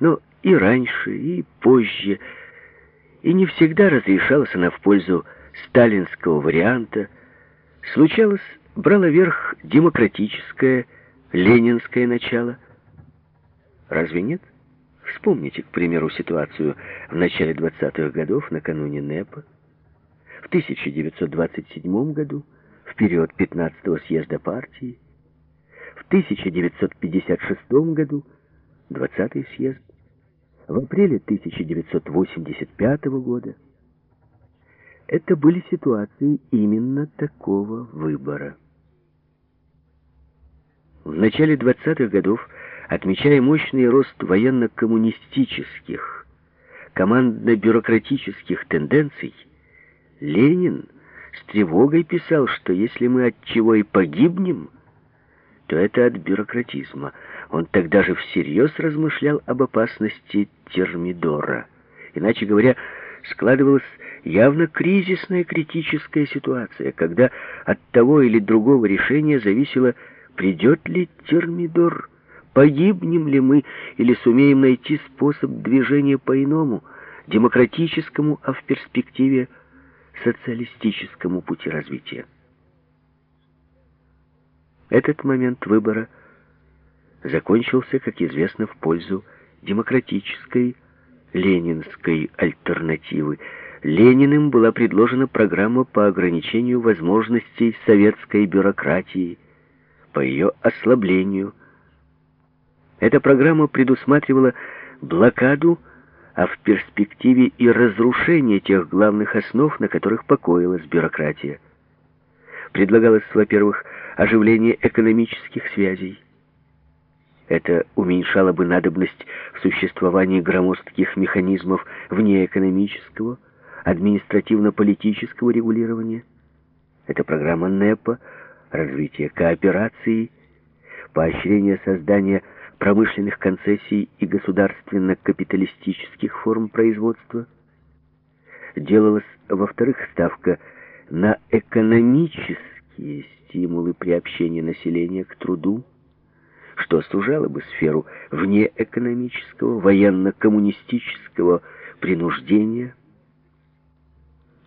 но и раньше, и позже, и не всегда разрешалась она в пользу сталинского варианта, случалось, брало верх демократическое, ленинское начало. Разве нет? Вспомните, к примеру, ситуацию в начале 20-х годов, накануне НЭПа, в 1927 году, в период 15-го съезда партии, в 1956 году, 20-й съезд, в апреле 1985 года. Это были ситуации именно такого выбора. В начале 20-х годов, отмечая мощный рост военно-коммунистических, командно-бюрократических тенденций, Ленин с тревогой писал, что если мы от чего и погибнем, то это от бюрократизма. Он тогда же всерьез размышлял об опасности термидора. Иначе говоря, складывалась явно кризисная критическая ситуация, когда от того или другого решения зависело Придет ли термидор? Погибнем ли мы или сумеем найти способ движения по-иному, демократическому, а в перспективе социалистическому пути развития? Этот момент выбора закончился, как известно, в пользу демократической, ленинской альтернативы. Лениным была предложена программа по ограничению возможностей советской бюрократии, по ее ослаблению. Эта программа предусматривала блокаду, а в перспективе и разрушение тех главных основ, на которых покоилась бюрократия. Предлагалось, во-первых, оживление экономических связей. Это уменьшало бы надобность в существовании громоздких механизмов внеэкономического, административно-политического регулирования. Эта программа НЭПа развитие кооперации, поощрение создания промышленных концессий и государственно-капиталистических форм производства. Делалась, во-вторых, ставка на экономические стимулы приобщения населения к труду, что сужало бы сферу внеэкономического, военно-коммунистического принуждения –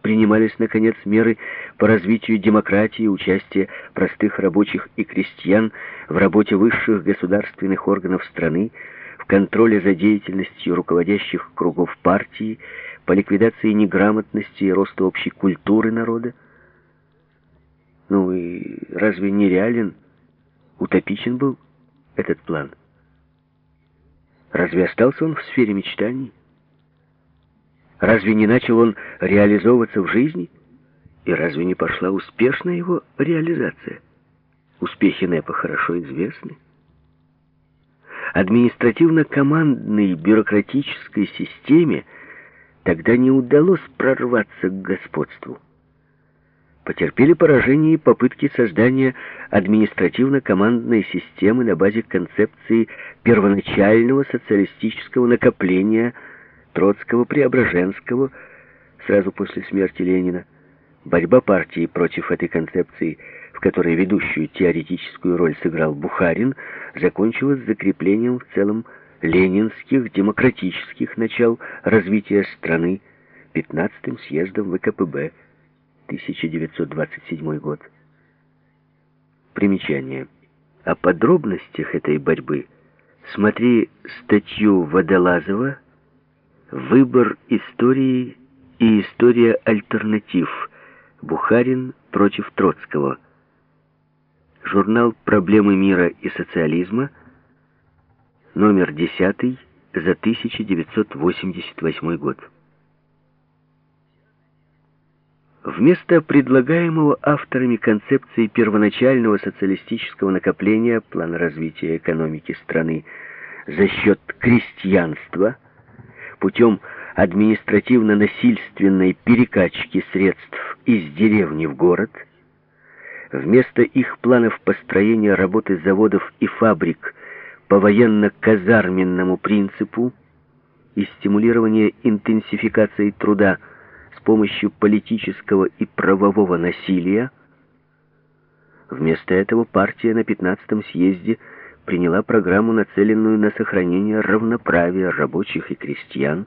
Принимались, наконец, меры по развитию демократии участия простых рабочих и крестьян в работе высших государственных органов страны, в контроле за деятельностью руководящих кругов партии, по ликвидации неграмотности и росту общей культуры народа. Ну и разве не реален, утопичен был этот план? Разве остался он в сфере мечтаний? Разве не начал он реализовываться в жизни? И разве не пошла успешная его реализация? Успехи НЭПа хорошо известны. Административно-командной бюрократической системе тогда не удалось прорваться к господству. Потерпели поражение попытки создания административно-командной системы на базе концепции первоначального социалистического накопления – Троцкого, Преображенского, сразу после смерти Ленина. Борьба партии против этой концепции, в которой ведущую теоретическую роль сыграл Бухарин, закончилась закреплением в целом ленинских демократических начал развития страны 15-м съездом ВКПБ 1927 год. Примечание. О подробностях этой борьбы смотри статью Водолазова Выбор истории и история альтернатив. Бухарин против Троцкого. Журнал «Проблемы мира и социализма», номер 10 за 1988 год. Вместо предлагаемого авторами концепции первоначального социалистического накопления плана развития экономики страны за счет крестьянства – путем административно-насильственной перекачки средств из деревни в город, вместо их планов построения работы заводов и фабрик по военно-казарменному принципу и стимулирования интенсификации труда помощью политического и правового насилия, вместо этого партия на 15-м съезде приняла программу, нацеленную на сохранение равноправия рабочих и крестьян,